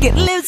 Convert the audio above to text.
get lit.